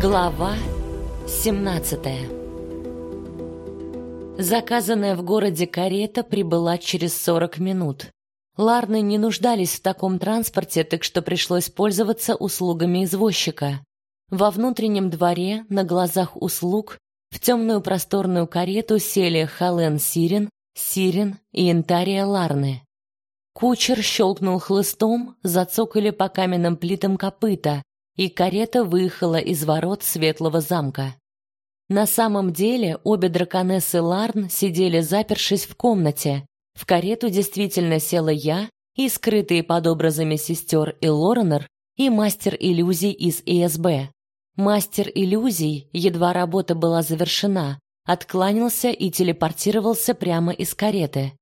Глава 17 Заказанная в городе карета прибыла через 40 минут. Ларны не нуждались в таком транспорте, так что пришлось пользоваться услугами извозчика. Во внутреннем дворе, на глазах услуг, в темную просторную карету сели Хален Сирен, Сирен и Интария Ларны. Кучер щелкнул хлыстом, зацокали по каменным плитам копыта, и карета выехала из ворот Светлого замка. На самом деле обе драконессы Ларн сидели запершись в комнате. В карету действительно села я и скрытые под образами сестер и Лоренор, и мастер иллюзий из ИСБ. Мастер иллюзий, едва работа была завершена, откланялся и телепортировался прямо из кареты.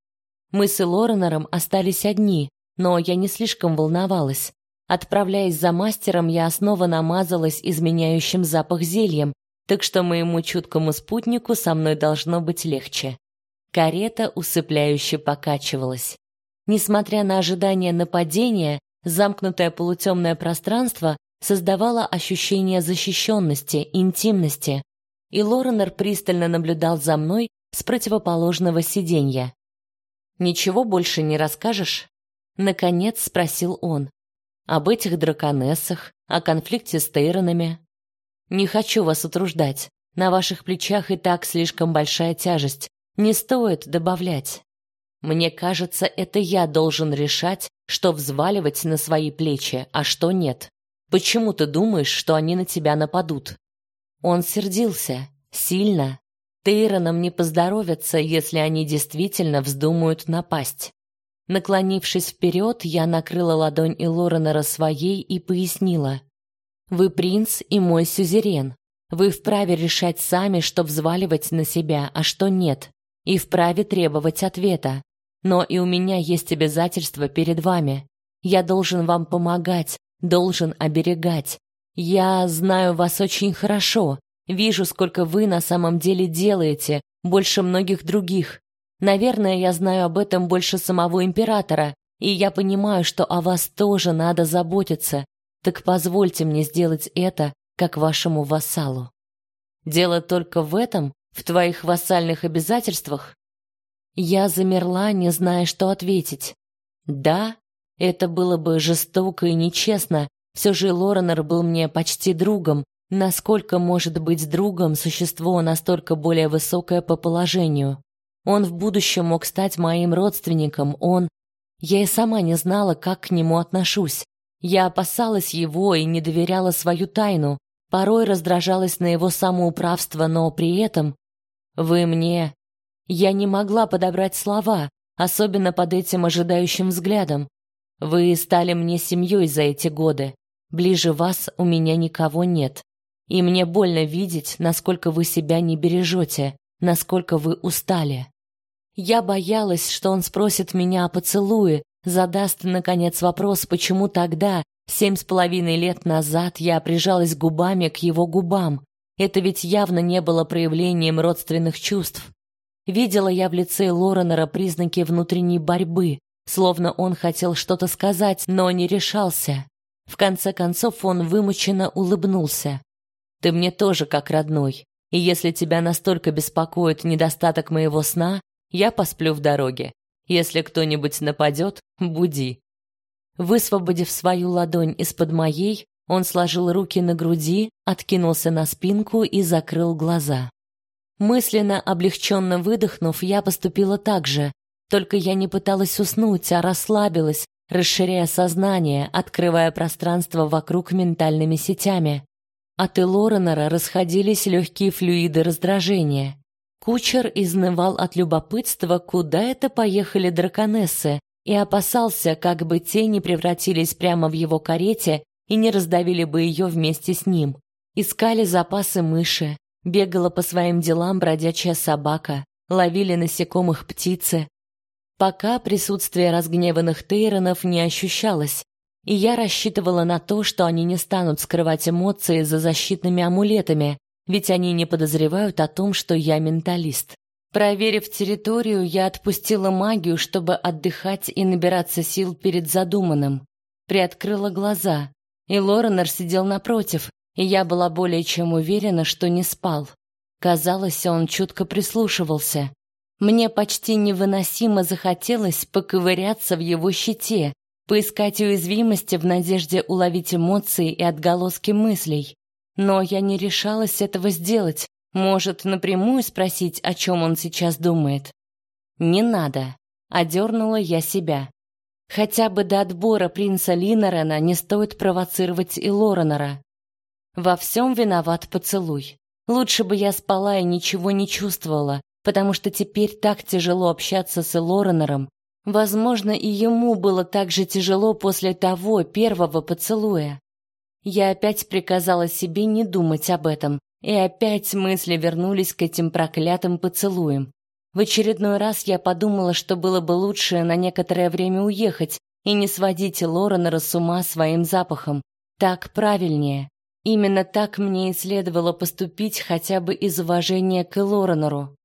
Мы с Лоренором остались одни, но я не слишком волновалась. Отправляясь за мастером, я снова намазалась изменяющим запах зельем, так что моему чуткому спутнику со мной должно быть легче. Карета усыпляюще покачивалась. Несмотря на ожидание нападения, замкнутое полутемное пространство создавало ощущение защищенности, интимности. И Лоренор пристально наблюдал за мной с противоположного сиденья. «Ничего больше не расскажешь?» Наконец спросил он об этих драконессах, о конфликте с Тейронами. Не хочу вас утруждать. На ваших плечах и так слишком большая тяжесть. Не стоит добавлять. Мне кажется, это я должен решать, что взваливать на свои плечи, а что нет. Почему ты думаешь, что они на тебя нападут? Он сердился, сильно. Тейронам не поздоровится, если они действительно вздумают напасть. Наклонившись вперед, я накрыла ладонь Илоренера своей и пояснила: "Вы принц и мой сюзерен. Вы вправе решать сами, что взваливать на себя, а что нет, и вправе требовать ответа. Но и у меня есть обязательства перед вами. Я должен вам помогать, должен оберегать. Я знаю вас очень хорошо, вижу, сколько вы на самом деле делаете, больше многих других. Наверное, я знаю об этом больше самого императора, и я понимаю, что о вас тоже надо заботиться. Так позвольте мне сделать это, как вашему вассалу. Дело только в этом, в твоих вассальных обязательствах. Я замерла, не зная, что ответить. Да, это было бы жестоко и нечестно. Все же Лоренор был мне почти другом. Насколько может быть другом существо настолько более высокое по положению? Он в будущем мог стать моим родственником, он... Я и сама не знала, как к нему отношусь. Я опасалась его и не доверяла свою тайну. Порой раздражалась на его самоуправство, но при этом... Вы мне... Я не могла подобрать слова, особенно под этим ожидающим взглядом. Вы стали мне семьей за эти годы. Ближе вас у меня никого нет. И мне больно видеть, насколько вы себя не бережете, насколько вы устали. Я боялась, что он спросит меня о поцелуе, задаст наконец вопрос, почему тогда, семь с половиной лет назад, я прижалась губами к его губам. Это ведь явно не было проявлением родственных чувств. Видела я в лице Лоренера признаки внутренней борьбы, словно он хотел что-то сказать, но не решался. В конце концов он вымученно улыбнулся. Ты мне тоже как родной. И если тебя настолько беспокоит недостаток моего сна, я посплю в дороге. Если кто-нибудь нападет, буди. Высвободив свою ладонь из-под моей, он сложил руки на груди, откинулся на спинку и закрыл глаза. Мысленно облегченно выдохнув, я поступила так же, только я не пыталась уснуть, а расслабилась, расширяя сознание, открывая пространство вокруг ментальными сетями. От Элоренера расходились легкие флюиды раздражения. Кучер изнывал от любопытства, куда это поехали драконессы, и опасался, как бы те не превратились прямо в его карете и не раздавили бы ее вместе с ним. Искали запасы мыши, бегала по своим делам бродячая собака, ловили насекомых птицы. Пока присутствие разгневанных тейронов не ощущалось, и я рассчитывала на то, что они не станут скрывать эмоции за защитными амулетами, ведь они не подозревают о том, что я менталист. Проверив территорию, я отпустила магию, чтобы отдыхать и набираться сил перед задуманным. Приоткрыла глаза, и Лоренор сидел напротив, и я была более чем уверена, что не спал. Казалось, он чутко прислушивался. Мне почти невыносимо захотелось поковыряться в его щите, поискать уязвимости в надежде уловить эмоции и отголоски мыслей. Но я не решалась этого сделать. Может, напрямую спросить, о чем он сейчас думает. Не надо, одернула я себя. Хотя бы до отбора принца Линорена не стоит провоцировать и Лоренора. Во всем виноват поцелуй. Лучше бы я спала и ничего не чувствовала, потому что теперь так тяжело общаться с Лоренором. Возможно, и ему было так же тяжело после того первого поцелуя. Я опять приказала себе не думать об этом, и опять мысли вернулись к этим проклятым поцелуям. В очередной раз я подумала, что было бы лучше на некоторое время уехать и не сводить Лоренера с ума своим запахом. Так правильнее. Именно так мне и следовало поступить хотя бы из уважения к Лоренеру.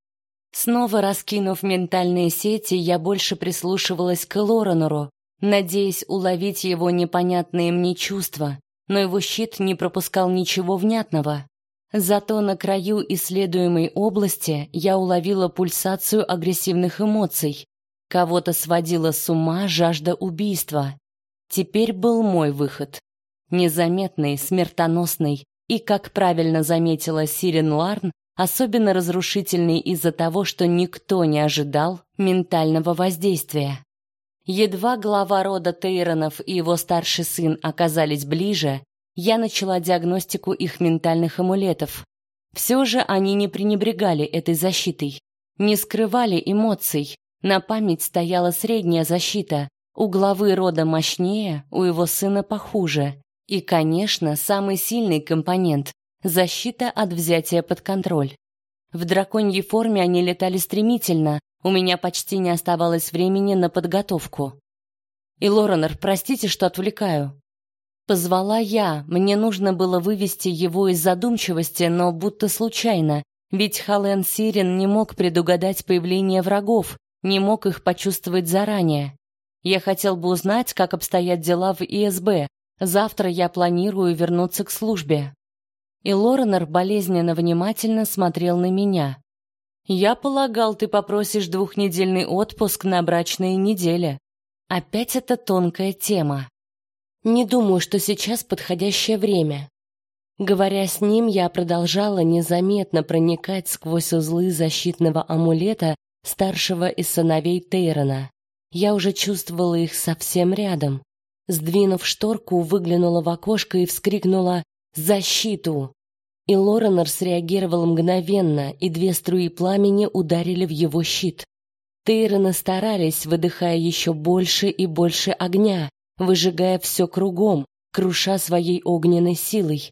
Снова раскинув ментальные сети, я больше прислушивалась к Лоренеру, надеясь уловить его непонятные мне чувства, но его щит не пропускал ничего внятного. Зато на краю исследуемой области я уловила пульсацию агрессивных эмоций. Кого-то сводила с ума жажда убийства. Теперь был мой выход. Незаметный, смертоносный и, как правильно заметила Сирен Ларн, особенно разрушительный из-за того, что никто не ожидал ментального воздействия. Едва глава рода Тейронов и его старший сын оказались ближе, я начала диагностику их ментальных амулетов. Все же они не пренебрегали этой защитой, не скрывали эмоций. На память стояла средняя защита, у главы рода мощнее, у его сына похуже. И, конечно, самый сильный компонент защита от взятия под контроль. В драконьей форме они летали стремительно, у меня почти не оставалось времени на подготовку. И Лоренор, простите, что отвлекаю. Позвала я, мне нужно было вывести его из задумчивости, но будто случайно, ведь Хален Сирен не мог предугадать появление врагов, не мог их почувствовать заранее. Я хотел бы узнать, как обстоят дела в ИСБ. Завтра я планирую вернуться к службе. И Лоренор болезненно внимательно смотрел на меня. Я полагал, ты попросишь двухнедельный отпуск на брачные недели. Опять эта тонкая тема. Не думаю, что сейчас подходящее время. Говоря с ним, я продолжала незаметно проникать сквозь узлы защитного амулета старшего из сыновей Тейрона. Я уже чувствовала их совсем рядом. Сдвинув шторку, выглянула в окошко и вскрикнула «Защиту!». И Лоренор среагировал мгновенно, и две струи пламени ударили в его щит. Тейроны старались, выдыхая еще больше и больше огня, выжигая все кругом, круша своей огненной силой.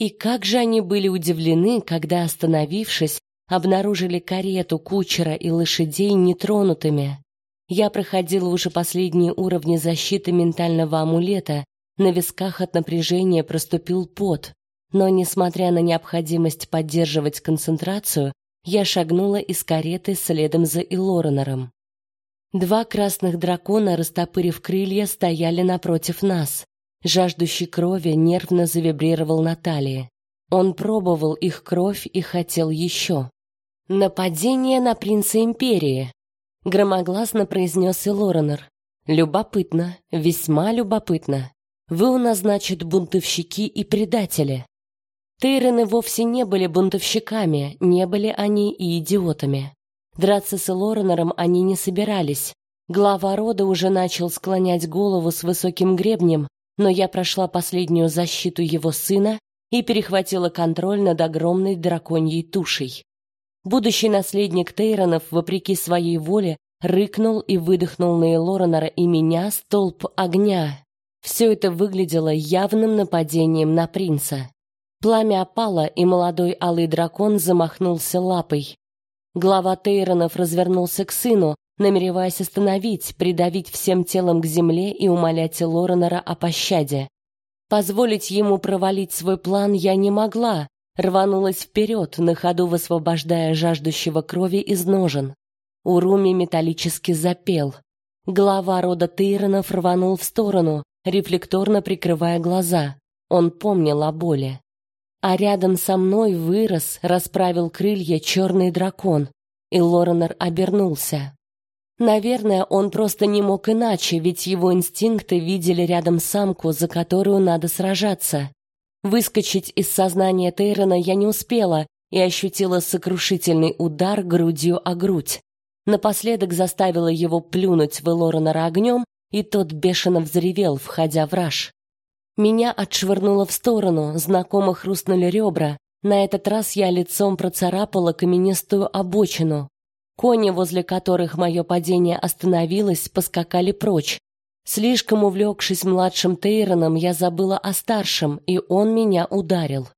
И как же они были удивлены, когда, остановившись, обнаружили карету, кучера и лошадей нетронутыми. Я проходила уже последние уровни защиты ментального амулета, на висках от напряжения проступил пот, но, несмотря на необходимость поддерживать концентрацию, я шагнула из кареты следом за Илоренером. Два красных дракона, растопырив крылья, стояли напротив нас. Жаждущий крови нервно завибрировал на талии. Он пробовал их кровь и хотел еще. «Нападение на принца Империи!» — громогласно произнес и. «Любопытно, весьма любопытно. Вы у нас, значит, бунтовщики и предатели». Тейрены вовсе не были бунтовщиками, не были они и идиотами. Драться с Лоренером они не собирались. Глава рода уже начал склонять голову с высоким гребнем, но я прошла последнюю защиту его сына и перехватила контроль над огромной драконьей тушей. Будущий наследник Тейронов, вопреки своей воле, рыкнул и выдохнул на Элоренера и меня столб огня. Все это выглядело явным нападением на принца. Пламя опало, и молодой алый дракон замахнулся лапой. Глава Тейронов развернулся к сыну, намереваясь остановить, придавить всем телом к земле и умолять Лоренера о пощаде. Позволить ему провалить свой план я не могла, рванулась вперед, на ходу высвобождая жаждущего крови из ножен. Уруми металлически запел. Глава рода Тейронов рванул в сторону, рефлекторно прикрывая глаза. Он помнил о боли. А рядом со мной вырос, расправил крылья черный дракон, и Лоренор обернулся. Наверное, он просто не мог иначе, ведь его инстинкты видели рядом самку, за которую надо сражаться. Выскочить из сознания Тейрона я не успела и ощутила сокрушительный удар грудью о грудь. Напоследок заставила его плюнуть в Элоренора огнем, и тот бешено взревел, входя в раж. Меня отшвырнуло в сторону, знакомо хрустнули ребра. На этот раз я лицом процарапала каменистую обочину. Кони, возле которых мое падение остановилось, поскакали прочь. Слишком увлекшись младшим Тейроном, я забыла о старшем, и он меня ударил.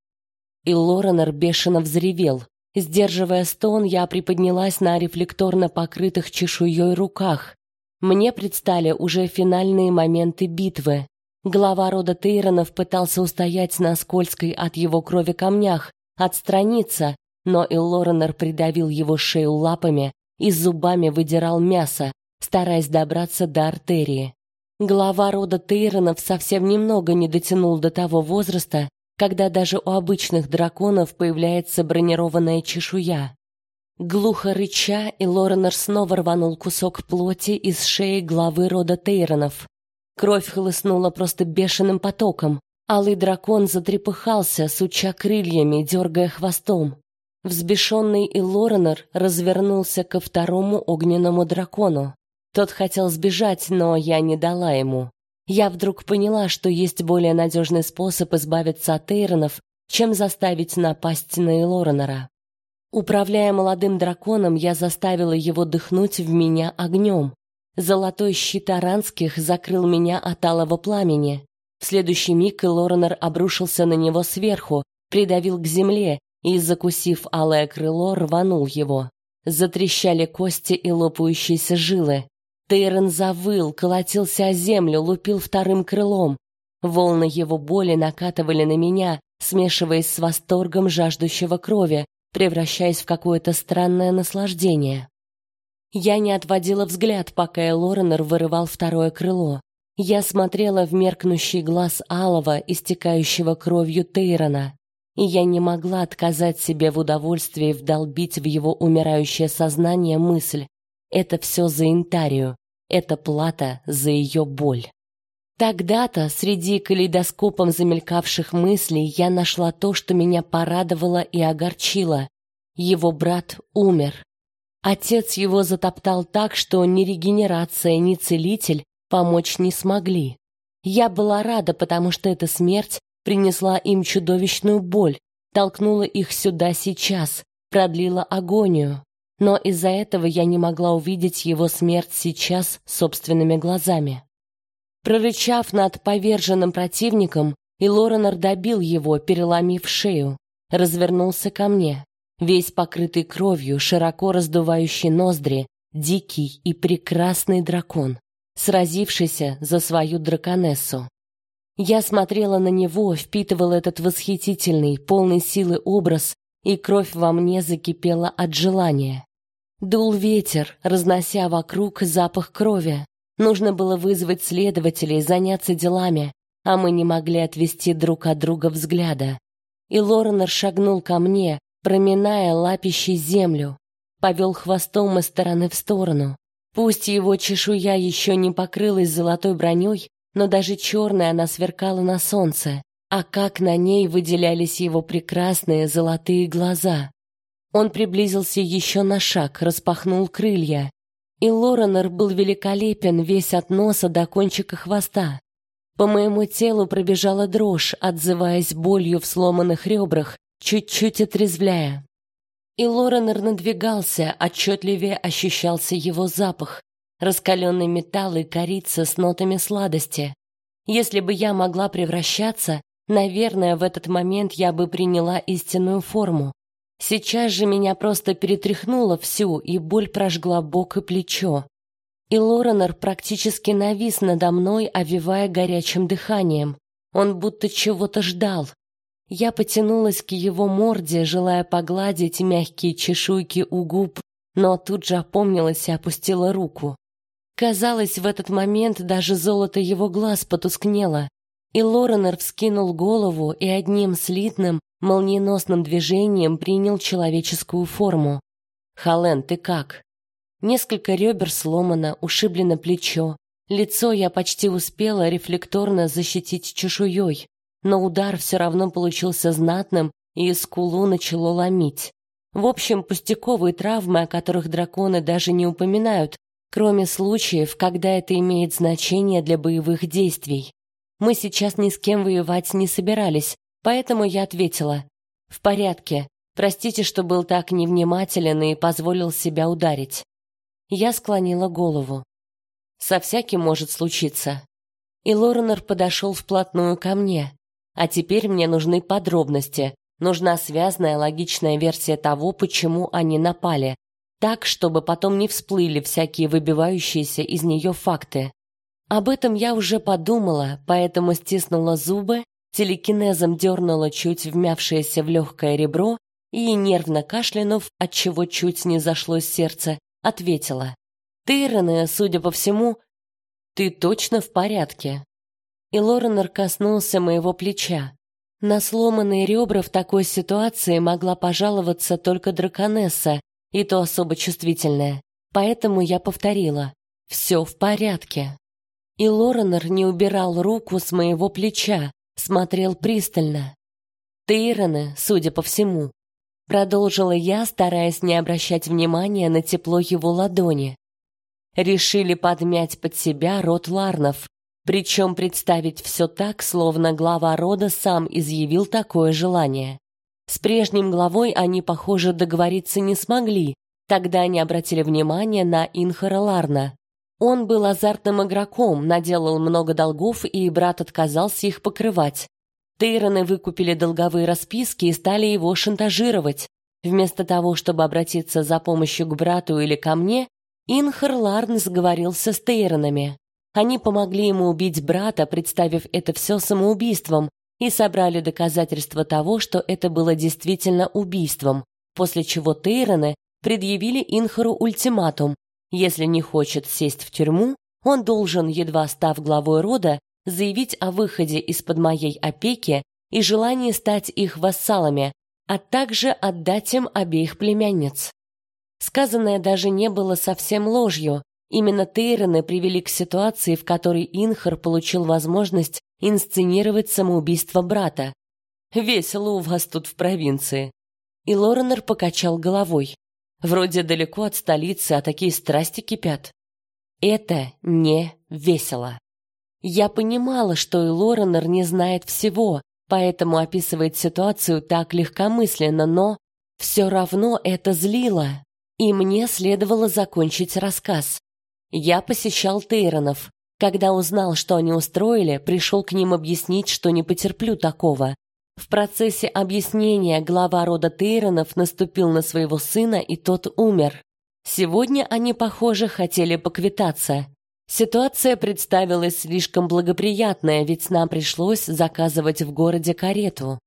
И Лоренор бешено взревел. Сдерживая стон, я приподнялась на рефлекторно покрытых чешуей руках. Мне предстали уже финальные моменты битвы. Глава рода Тейронов пытался устоять на скользкой от его крови камнях, отстраниться, но Иллоренор придавил его шею лапами и зубами выдирал мясо, стараясь добраться до артерии. Глава рода Тейронов совсем немного не дотянул до того возраста, когда даже у обычных драконов появляется бронированная чешуя. Глухо рыча, и Лоренор снова рванул кусок плоти из шеи главы рода Тейронов. Кровь хлыстнула просто бешеным потоком. Алый дракон затрепыхался, суча крыльями, дергая хвостом. Взбешенный Илоренор развернулся ко второму огненному дракону. Тот хотел сбежать, но я не дала ему. Я вдруг поняла, что есть более надежный способ избавиться от Эйронов, чем заставить напасть на Илоренора. Управляя молодым драконом, я заставила его дыхнуть в меня огнем. Золотой щит аранских закрыл меня от алого пламени. В следующий миг Илоренор обрушился на него сверху, придавил к земле и, закусив алое крыло, рванул его. Затрещали кости и лопающиеся жилы. Тейрон завыл, колотился о землю, лупил вторым крылом. Волны его боли накатывали на меня, смешиваясь с восторгом жаждущего крови, превращаясь в какое-то странное наслаждение. Я не отводила взгляд, пока Элоренор вырывал второе крыло. Я смотрела в меркнущий глаз алого, истекающего кровью Тейрона, и я не могла отказать себе в удовольствии вдолбить в его умирающее сознание мысль: это все за Интарию, это плата за ее боль. Тогда-то, среди калейдоскопом замелькавших мыслей, я нашла то, что меня порадовало и огорчило. Его брат умер. Отец его затоптал так, что ни регенерация, ни целитель помочь не смогли. Я была рада, потому что эта смерть принесла им чудовищную боль, толкнула их сюда сейчас, продлила агонию. Но из-за этого я не могла увидеть его смерть сейчас собственными глазами. Прорычав над поверженным противником, Илоренор добил его, переломив шею, развернулся ко мне весь покрытый кровью, широко раздувающий ноздри, дикий и прекрасный дракон, сразившийся за свою драконессу. Я смотрела на него, впитывала этот восхитительный, полный силы образ, и кровь во мне закипела от желания. Дул ветер, разнося вокруг запах крови. Нужно было вызвать следователей, заняться делами, а мы не могли отвести друг от друга взгляда. И Лоренор шагнул ко мне, проминая лапищей землю, повел хвостом из стороны в сторону. Пусть его чешуя еще не покрылась золотой броней, но даже черная она сверкала на солнце, а как на ней выделялись его прекрасные золотые глаза. Он приблизился еще на шаг, распахнул крылья. И Лоренор был великолепен весь от носа до кончика хвоста. По моему телу пробежала дрожь, отзываясь болью в сломанных ребрах, чуть-чуть отрезвляя. И Лоренор надвигался, отчетливее ощущался его запах, раскаленный металл и корица с нотами сладости. Если бы я могла превращаться, наверное, в этот момент я бы приняла истинную форму. Сейчас же меня просто перетряхнуло всю, и боль прожгла бок и плечо. И Лоренор практически навис надо мной, овивая горячим дыханием. Он будто чего-то ждал, я потянулась к его морде, желая погладить мягкие чешуйки у губ, но тут же опомнилась и опустила руку. Казалось, в этот момент даже золото его глаз потускнело, и Лоренор вскинул голову и одним слитным, молниеносным движением принял человеческую форму. «Хален, ты как?» Несколько ребер сломано, ушиблено плечо. Лицо я почти успела рефлекторно защитить чешуей, но удар все равно получился знатным, и скулу начало ломить. В общем, пустяковые травмы, о которых драконы даже не упоминают, кроме случаев, когда это имеет значение для боевых действий. Мы сейчас ни с кем воевать не собирались, поэтому я ответила: "В порядке. Простите, что был так невнимателен и позволил себя ударить". Я склонила голову. Со всяким может случиться. И Лоренор подошел вплотную ко мне. А теперь мне нужны подробности. Нужна связная логичная версия того, почему они напали, так, чтобы потом не всплыли всякие выбивающиеся из нее факты. Об этом я уже подумала, поэтому стиснула зубы, телекинезом дернула чуть вмявшееся в легкое ребро и, нервно кашлянув, отчего чуть не зашлось сердце, ответила. «Ты, Рене, судя по всему, ты точно в порядке?» И Лоренор коснулся моего плеча. На сломанные ребра в такой ситуации могла пожаловаться только драконесса, и то особо чувствительная. Поэтому я повторила «Все в порядке». И Лоренор не убирал руку с моего плеча, смотрел пристально. «Ты, судя по всему, продолжила я, стараясь не обращать внимания на тепло его ладони. Решили подмять под себя род Ларнов, причем представить все так, словно глава рода сам изъявил такое желание. С прежним главой они, похоже, договориться не смогли. Тогда они обратили внимание на Инхара Ларна. Он был азартным игроком, наделал много долгов, и брат отказался их покрывать. Тейроны выкупили долговые расписки и стали его шантажировать. Вместо того, чтобы обратиться за помощью к брату или ко мне, Инхар Ларн сговорился с Тейронами. Они помогли ему убить брата, представив это все самоубийством, и собрали доказательства того, что это было действительно убийством, после чего Тейроны предъявили Инхару ультиматум. Если не хочет сесть в тюрьму, он должен, едва став главой рода, заявить о выходе из-под моей опеки и желании стать их вассалами, а также отдать им обеих племянниц. Сказанное даже не было совсем ложью. Именно Тейроны привели к ситуации, в которой Инхар получил возможность инсценировать самоубийство брата. Весело у вас тут в провинции. И Лоренор покачал головой. Вроде далеко от столицы, а такие страсти кипят. Это не весело. Я понимала, что и Лоренор не знает всего, поэтому описывает ситуацию так легкомысленно, но все равно это злило, и мне следовало закончить рассказ. Я посещал Тейронов. Когда узнал, что они устроили, пришел к ним объяснить, что не потерплю такого. В процессе объяснения глава рода Тейронов наступил на своего сына, и тот умер. Сегодня они, похоже, хотели поквитаться. Ситуация представилась слишком благоприятная, ведь нам пришлось заказывать в городе карету.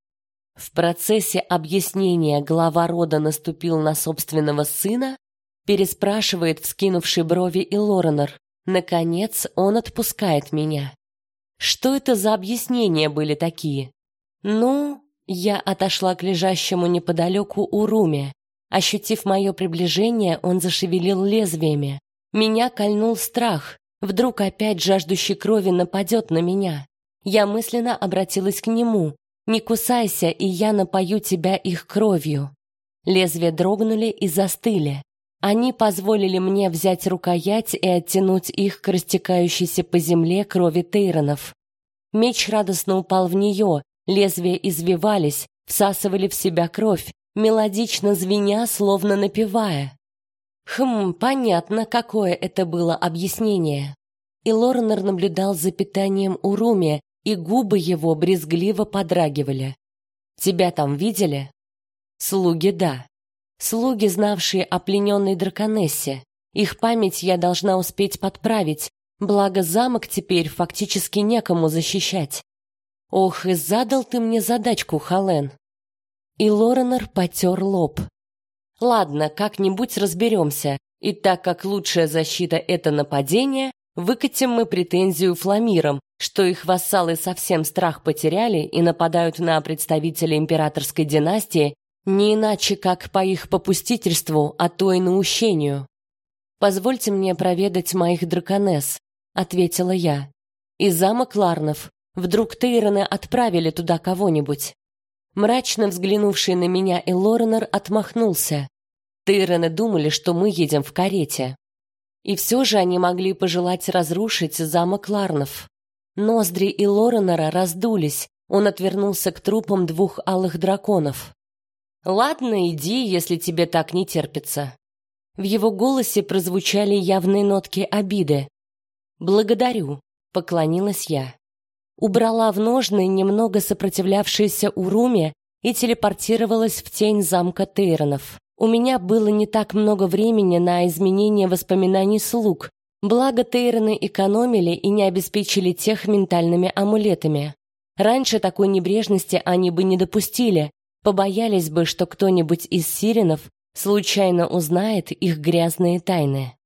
В процессе объяснения глава рода наступил на собственного сына, переспрашивает вскинувший брови и Лоренор. Наконец, он отпускает меня. Что это за объяснения были такие? Ну, я отошла к лежащему неподалеку Уруме. Ощутив мое приближение, он зашевелил лезвиями. Меня кольнул страх. Вдруг опять жаждущий крови нападет на меня. Я мысленно обратилась к нему. «Не кусайся, и я напою тебя их кровью». Лезвия дрогнули и застыли. Они позволили мне взять рукоять и оттянуть их к растекающейся по земле крови Тейронов. Меч радостно упал в нее, лезвия извивались, всасывали в себя кровь, мелодично звеня, словно напевая. Хм, понятно, какое это было объяснение. И Лорнер наблюдал за питанием у Руми, и губы его брезгливо подрагивали. Тебя там видели? Слуги, да. Слуги, знавшие о плененной драконессе. Их память я должна успеть подправить, благо замок теперь фактически некому защищать. Ох, и задал ты мне задачку, Хален. И Лоренор потер лоб. Ладно, как-нибудь разберемся. И так как лучшая защита это нападение, Выкатим мы претензию фламирам, что их вассалы совсем страх потеряли и нападают на представителей императорской династии не иначе, как по их попустительству, а то и наущению. «Позвольте мне проведать моих драконесс», — ответила я. «И замок Ларнов. Вдруг Тейроны отправили туда кого-нибудь?» Мрачно взглянувший на меня Элоренор отмахнулся. Тейроны думали, что мы едем в карете. И все же они могли пожелать разрушить замок Ларнов. Ноздри и Лоренора раздулись. Он отвернулся к трупам двух алых драконов. Ладно, иди, если тебе так не терпится. В его голосе прозвучали явные нотки обиды. Благодарю, поклонилась я. Убрала в ножны немного сопротивлявшиеся Уруме и телепортировалась в тень замка Тейронов. У меня было не так много времени на изменение воспоминаний слуг, благо Тейроны экономили и не обеспечили тех ментальными амулетами. Раньше такой небрежности они бы не допустили, побоялись бы, что кто-нибудь из сиренов случайно узнает их грязные тайны.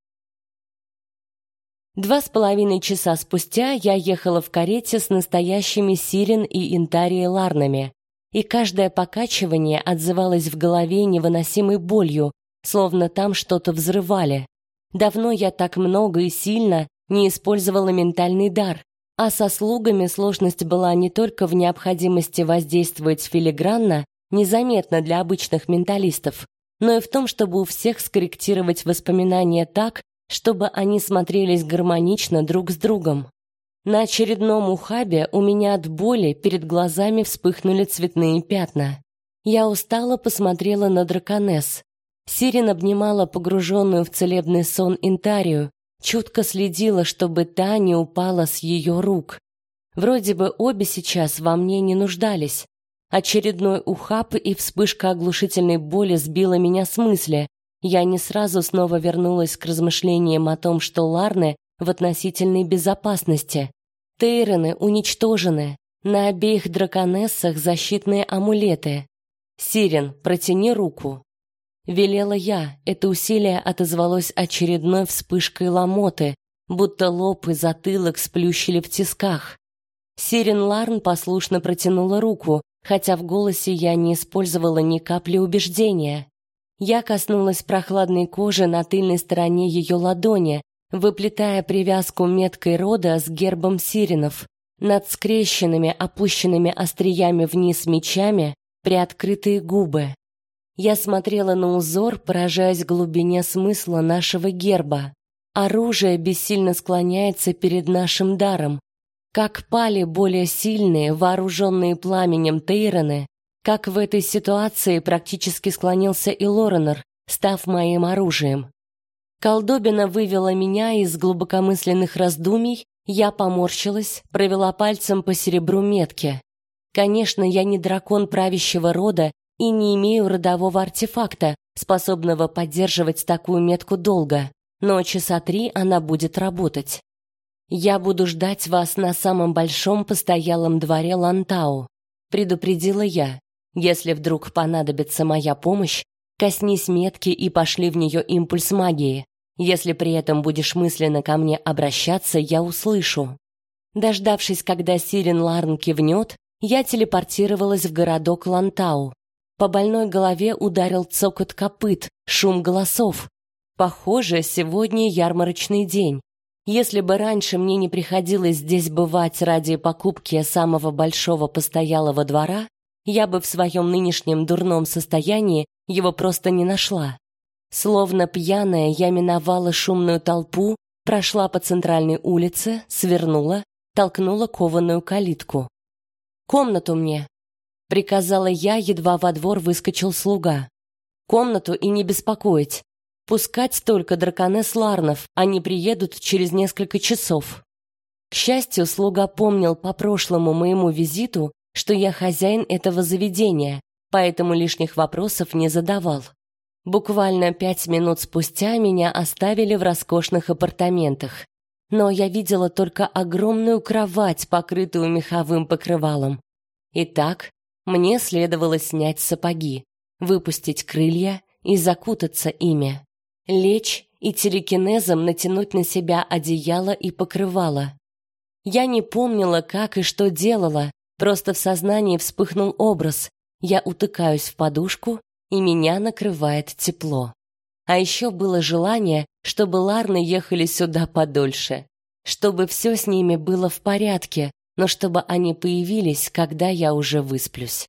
Два с половиной часа спустя я ехала в карете с настоящими сирен и интарией ларнами, и каждое покачивание отзывалось в голове невыносимой болью, словно там что-то взрывали. Давно я так много и сильно не использовала ментальный дар, а со слугами сложность была не только в необходимости воздействовать филигранно, незаметно для обычных менталистов, но и в том, чтобы у всех скорректировать воспоминания так, чтобы они смотрелись гармонично друг с другом. На очередном ухабе у меня от боли перед глазами вспыхнули цветные пятна. Я устало посмотрела на драконесс. Сирен обнимала погруженную в целебный сон Интарию, чутко следила, чтобы та не упала с ее рук. Вроде бы обе сейчас во мне не нуждались. Очередной ухап и вспышка оглушительной боли сбила меня с мысли. Я не сразу снова вернулась к размышлениям о том, что Ларны в относительной безопасности. Тейрены уничтожены. На обеих драконессах защитные амулеты. Сирен, протяни руку. Велела я. Это усилие отозвалось очередной вспышкой ломоты, будто лоб и затылок сплющили в тисках. Сирен Ларн послушно протянула руку, хотя в голосе я не использовала ни капли убеждения. Я коснулась прохладной кожи на тыльной стороне ее ладони, выплетая привязку меткой рода с гербом сиренов. Над скрещенными, опущенными остриями вниз мечами приоткрытые губы. Я смотрела на узор, поражаясь глубине смысла нашего герба. Оружие бессильно склоняется перед нашим даром. Как пали более сильные, вооруженные пламенем Тейроны, как в этой ситуации практически склонился и Лоренор, став моим оружием. Колдобина вывела меня из глубокомысленных раздумий, я поморщилась, провела пальцем по серебру метки. Конечно, я не дракон правящего рода и не имею родового артефакта, способного поддерживать такую метку долго, но часа три она будет работать. Я буду ждать вас на самом большом постоялом дворе Лантау, предупредила я. Если вдруг понадобится моя помощь, коснись метки и пошли в нее импульс магии. Если при этом будешь мысленно ко мне обращаться, я услышу. Дождавшись, когда Сирен Ларн кивнет, я телепортировалась в городок Лантау. По больной голове ударил цокот копыт, шум голосов. Похоже, сегодня ярмарочный день. Если бы раньше мне не приходилось здесь бывать ради покупки самого большого постоялого двора, я бы в своем нынешнем дурном состоянии его просто не нашла. Словно пьяная, я миновала шумную толпу, прошла по центральной улице, свернула, толкнула кованую калитку. «Комнату мне!» — приказала я, едва во двор выскочил слуга. «Комнату и не беспокоить. Пускать только драконесс Ларнов, они приедут через несколько часов. К счастью, слуга помнил по прошлому моему визиту, что я хозяин этого заведения, поэтому лишних вопросов не задавал. Буквально пять минут спустя меня оставили в роскошных апартаментах. Но я видела только огромную кровать, покрытую меховым покрывалом. Итак, мне следовало снять сапоги, выпустить крылья и закутаться ими. Лечь и телекинезом натянуть на себя одеяло и покрывало. Я не помнила, как и что делала, просто в сознании вспыхнул образ. Я утыкаюсь в подушку, и меня накрывает тепло. А еще было желание, чтобы Ларны ехали сюда подольше, чтобы все с ними было в порядке, но чтобы они появились, когда я уже высплюсь.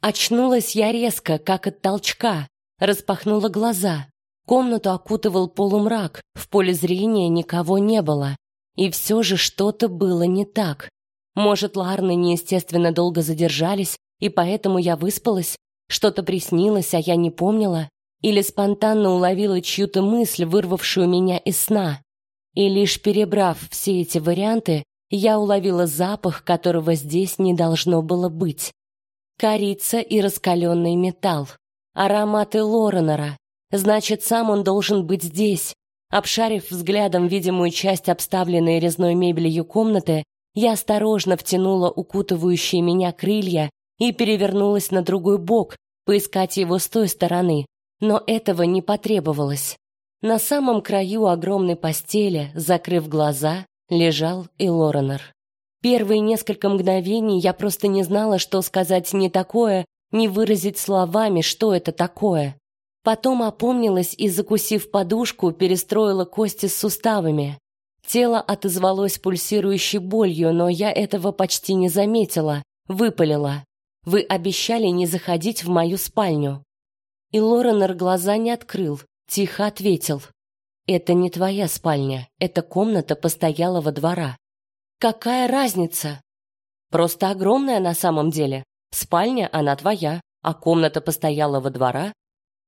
Очнулась я резко, как от толчка, распахнула глаза. Комнату окутывал полумрак, в поле зрения никого не было. И все же что-то было не так. Может, Ларны неестественно долго задержались, и поэтому я выспалась? Что-то приснилось, а я не помнила? Или спонтанно уловила чью-то мысль, вырвавшую меня из сна? И лишь перебрав все эти варианты, я уловила запах, которого здесь не должно было быть. Корица и раскаленный металл. Ароматы Лоренера. Значит, сам он должен быть здесь. Обшарив взглядом видимую часть обставленной резной мебелью комнаты, я осторожно втянула укутывающие меня крылья и перевернулась на другой бок, поискать его с той стороны, но этого не потребовалось. На самом краю огромной постели, закрыв глаза, лежал и Лоренор. Первые несколько мгновений я просто не знала, что сказать не такое, не выразить словами, что это такое. Потом опомнилась и, закусив подушку, перестроила кости с суставами. Тело отозвалось пульсирующей болью, но я этого почти не заметила, выпалила. Вы обещали не заходить в мою спальню. И Лоренор глаза не открыл, тихо ответил: "Это не твоя спальня, это комната постоялого двора". Какая разница? Просто огромная на самом деле. Спальня она твоя, а комната постоялого двора.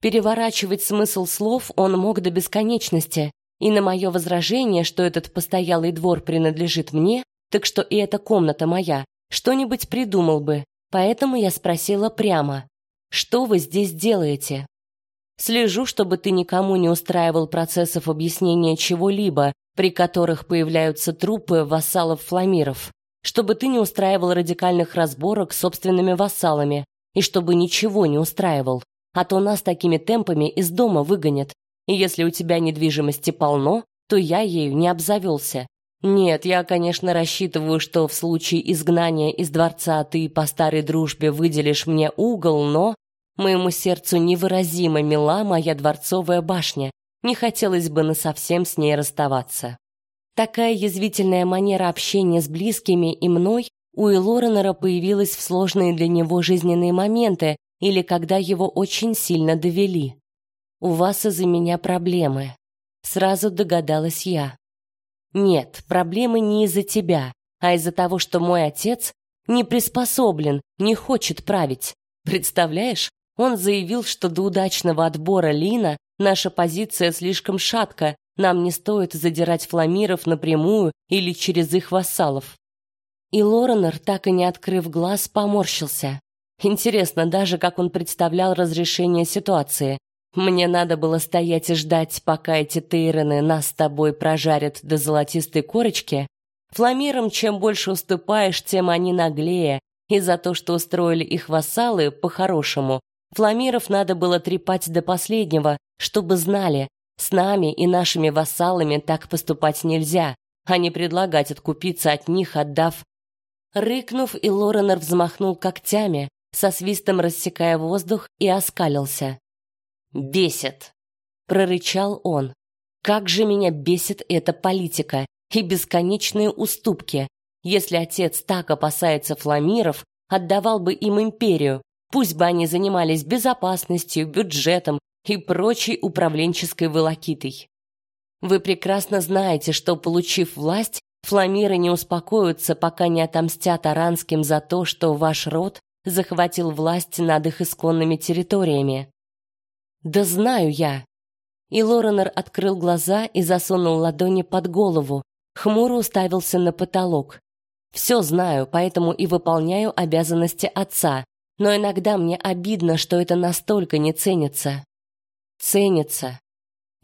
Переворачивать смысл слов он мог до бесконечности, и на мое возражение, что этот постоялый двор принадлежит мне, так что и эта комната моя, что-нибудь придумал бы. Поэтому я спросила прямо: что вы здесь делаете? Слежу, чтобы ты никому не устраивал процессов объяснения чего-либо, при которых появляются трупы вассалов фламиров, чтобы ты не устраивал радикальных разборок с собственными вассалами и чтобы ничего не устраивал, а то нас такими темпами из дома выгонят. И если у тебя недвижимости полно, то я ею не обзавелся. Нет, я, конечно, рассчитываю, что в случае изгнания из дворца ты по старой дружбе выделишь мне угол, но Моему сердцу невыразимо мила моя дворцовая башня. Не хотелось бы на совсем с ней расставаться. Такая язвительная манера общения с близкими и мной у Элоренера появилась в сложные для него жизненные моменты или когда его очень сильно довели. У вас из-за меня проблемы, сразу догадалась я. Нет, проблемы не из-за тебя, а из-за того, что мой отец не приспособлен, не хочет править. Представляешь, он заявил, что до удачного отбора Лина наша позиция слишком шатка, нам не стоит задирать фламиров напрямую или через их вассалов. И Лоренор, так и не открыв глаз, поморщился. Интересно даже, как он представлял разрешение ситуации. Мне надо было стоять и ждать, пока эти тейрены нас с тобой прожарят до золотистой корочки. Фламирам чем больше уступаешь, тем они наглее, и за то, что устроили их вассалы, по-хорошему, Фламиров надо было трепать до последнего, чтобы знали, с нами и нашими вассалами так поступать нельзя, а не предлагать откупиться от них, отдав. Рыкнув, и Лоренор взмахнул когтями, со свистом рассекая воздух и оскалился. «Бесит!» — прорычал он. «Как же меня бесит эта политика и бесконечные уступки! Если отец так опасается фламиров, отдавал бы им империю, Пусть бы они занимались безопасностью, бюджетом и прочей управленческой волокитой. Вы прекрасно знаете, что, получив власть, фламиры не успокоятся, пока не отомстят аранским за то, что ваш род захватил власть над их исконными территориями. Да знаю я. И Лоренор открыл глаза и засунул ладони под голову, хмуро уставился на потолок. Все знаю, поэтому и выполняю обязанности отца, но иногда мне обидно, что это настолько не ценится. Ценится.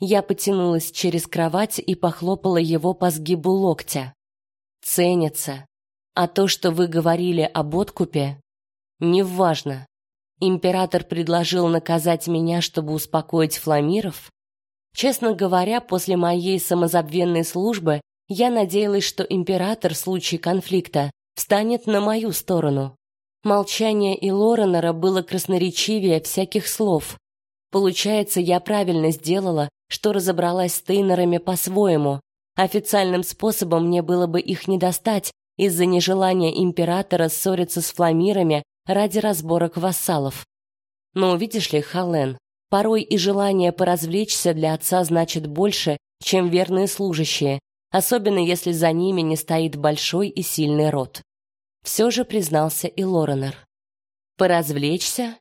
Я потянулась через кровать и похлопала его по сгибу локтя. Ценится. А то, что вы говорили об откупе, неважно. Император предложил наказать меня, чтобы успокоить фламиров? Честно говоря, после моей самозабвенной службы я надеялась, что император в случае конфликта встанет на мою сторону. Молчание и Лоренера было красноречивее всяких слов. Получается, я правильно сделала, что разобралась с Тейнерами по-своему. Официальным способом мне было бы их не достать из-за нежелания императора ссориться с фламирами ради разборок вассалов. Но видишь ли, Хален, порой и желание поразвлечься для отца значит больше, чем верные служащие, особенно если за ними не стоит большой и сильный род. Все же признался и Лоренер. Поразвлечься?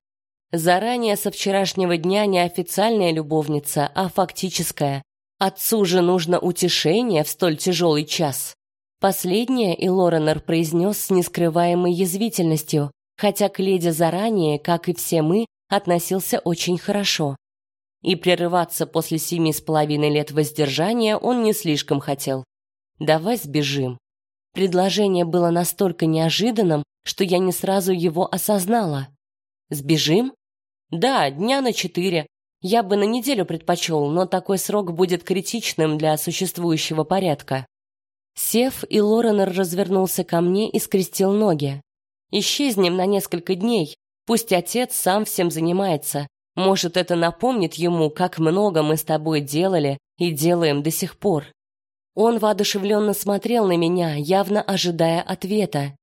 Заранее со вчерашнего дня не официальная любовница, а фактическая. Отцу же нужно утешение в столь тяжелый час. Последнее и Лоренер произнес с нескрываемой язвительностью, хотя к леди заранее, как и все мы, относился очень хорошо. И прерываться после семи с половиной лет воздержания он не слишком хотел. «Давай сбежим». Предложение было настолько неожиданным, что я не сразу его осознала. «Сбежим?» Да, дня на четыре. Я бы на неделю предпочел, но такой срок будет критичным для существующего порядка. Сев, и Лоренор развернулся ко мне и скрестил ноги. Исчезнем на несколько дней. Пусть отец сам всем занимается. Может, это напомнит ему, как много мы с тобой делали и делаем до сих пор. Он воодушевленно смотрел на меня, явно ожидая ответа.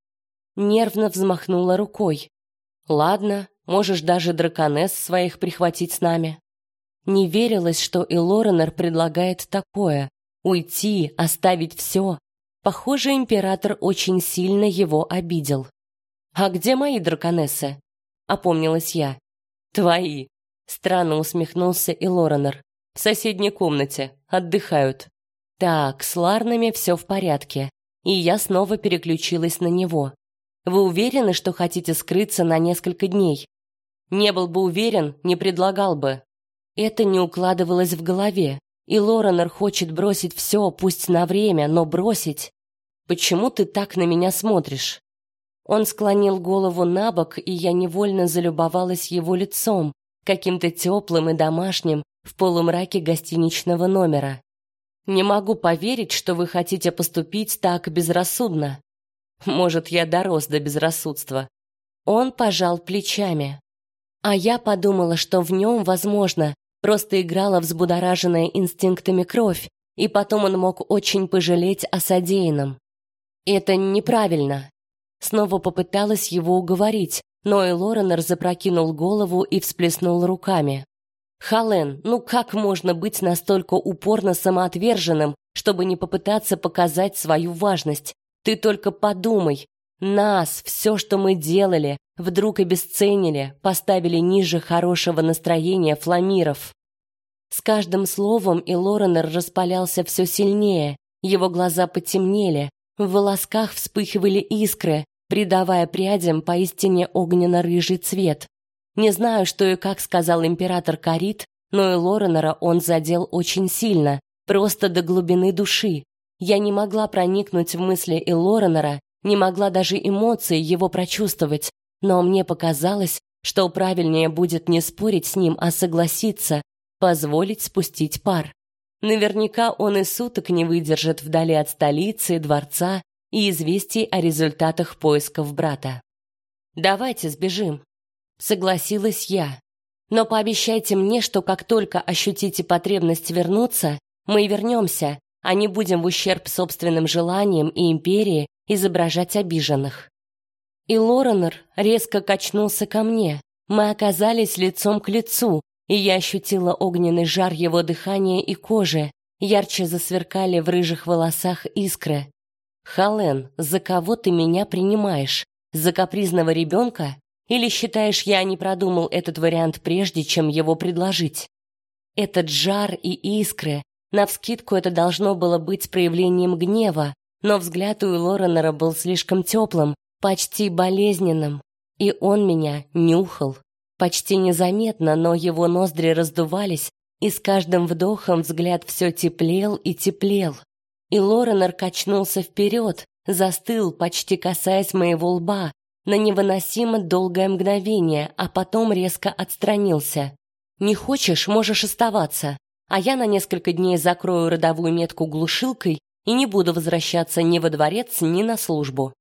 Нервно взмахнула рукой. Ладно, Можешь даже драконесс своих прихватить с нами. Не верилось, что и Лоренор предлагает такое уйти, оставить все. Похоже, император очень сильно его обидел. А где мои драконессы? опомнилась я. Твои, странно усмехнулся и Лоренор. В соседней комнате отдыхают. Так, с Ларнами все в порядке. И я снова переключилась на него. Вы уверены, что хотите скрыться на несколько дней? Не был бы уверен, не предлагал бы. Это не укладывалось в голове. И Лоренор хочет бросить все, пусть на время, но бросить. Почему ты так на меня смотришь? Он склонил голову на бок, и я невольно залюбовалась его лицом, каким-то теплым и домашним в полумраке гостиничного номера. Не могу поверить, что вы хотите поступить так безрассудно. Может, я дорос до безрассудства. Он пожал плечами. А я подумала, что в нем, возможно, просто играла взбудораженная инстинктами кровь, и потом он мог очень пожалеть о содеянном. Это неправильно. Снова попыталась его уговорить, но и Лоренор запрокинул голову и всплеснул руками. Хален, ну как можно быть настолько упорно самоотверженным, чтобы не попытаться показать свою важность? Ты только подумай, нас, все, что мы делали, вдруг обесценили, поставили ниже хорошего настроения фламиров. С каждым словом и Лоренер распалялся все сильнее, его глаза потемнели, в волосках вспыхивали искры, придавая прядям поистине огненно-рыжий цвет. Не знаю, что и как сказал император Карит, но и Лоренера он задел очень сильно, просто до глубины души. Я не могла проникнуть в мысли и Лоренера, не могла даже эмоции его прочувствовать, но мне показалось, что правильнее будет не спорить с ним, а согласиться, позволить спустить пар. Наверняка он и суток не выдержит вдали от столицы, дворца и известий о результатах поисков брата. Давайте сбежим, согласилась я. Но пообещайте мне, что как только ощутите потребность вернуться, мы вернемся, а не будем в ущерб собственным желаниям и империи изображать обиженных. И Лоренор резко качнулся ко мне. Мы оказались лицом к лицу, и я ощутила огненный жар его дыхания и кожи. Ярче засверкали в рыжих волосах искры. Хален, за кого ты меня принимаешь? За капризного ребенка? Или считаешь, я не продумал этот вариант прежде, чем его предложить? Этот жар и искры, навскидку это должно было быть проявлением гнева, но взгляд у Лоренера был слишком теплым, почти болезненным, и он меня нюхал. Почти незаметно, но его ноздри раздувались, и с каждым вдохом взгляд все теплел и теплел. И Лоренер качнулся вперед, застыл, почти касаясь моего лба, на невыносимо долгое мгновение, а потом резко отстранился. «Не хочешь, можешь оставаться, а я на несколько дней закрою родовую метку глушилкой и не буду возвращаться ни во дворец, ни на службу.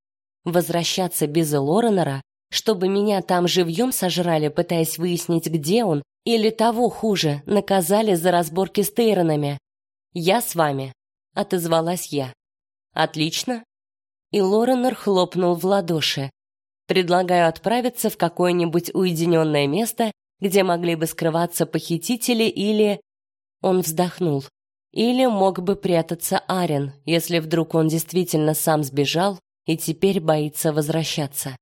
Возвращаться без Лоренера, чтобы меня там живьем сожрали, пытаясь выяснить, где он, или того хуже, наказали за разборки с Тейронами. Я с вами, отозвалась я. Отлично. И Лоренер хлопнул в ладоши. Предлагаю отправиться в какое-нибудь уединенное место, где могли бы скрываться похитители или Он вздохнул. Или мог бы прятаться Арен, если вдруг он действительно сам сбежал и теперь боится возвращаться.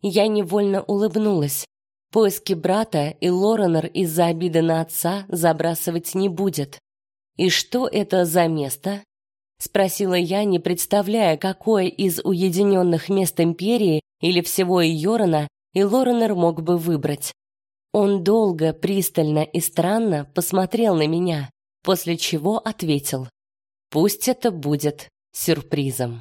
Я невольно улыбнулась. Поиски брата и Лоренор из-за обиды на отца забрасывать не будет. И что это за место? спросила я, не представляя, какое из уединенных мест империи или всего Йорона и Лоренор мог бы выбрать. Он долго, пристально и странно посмотрел на меня, после чего ответил: "Пусть это будет сюрпризом".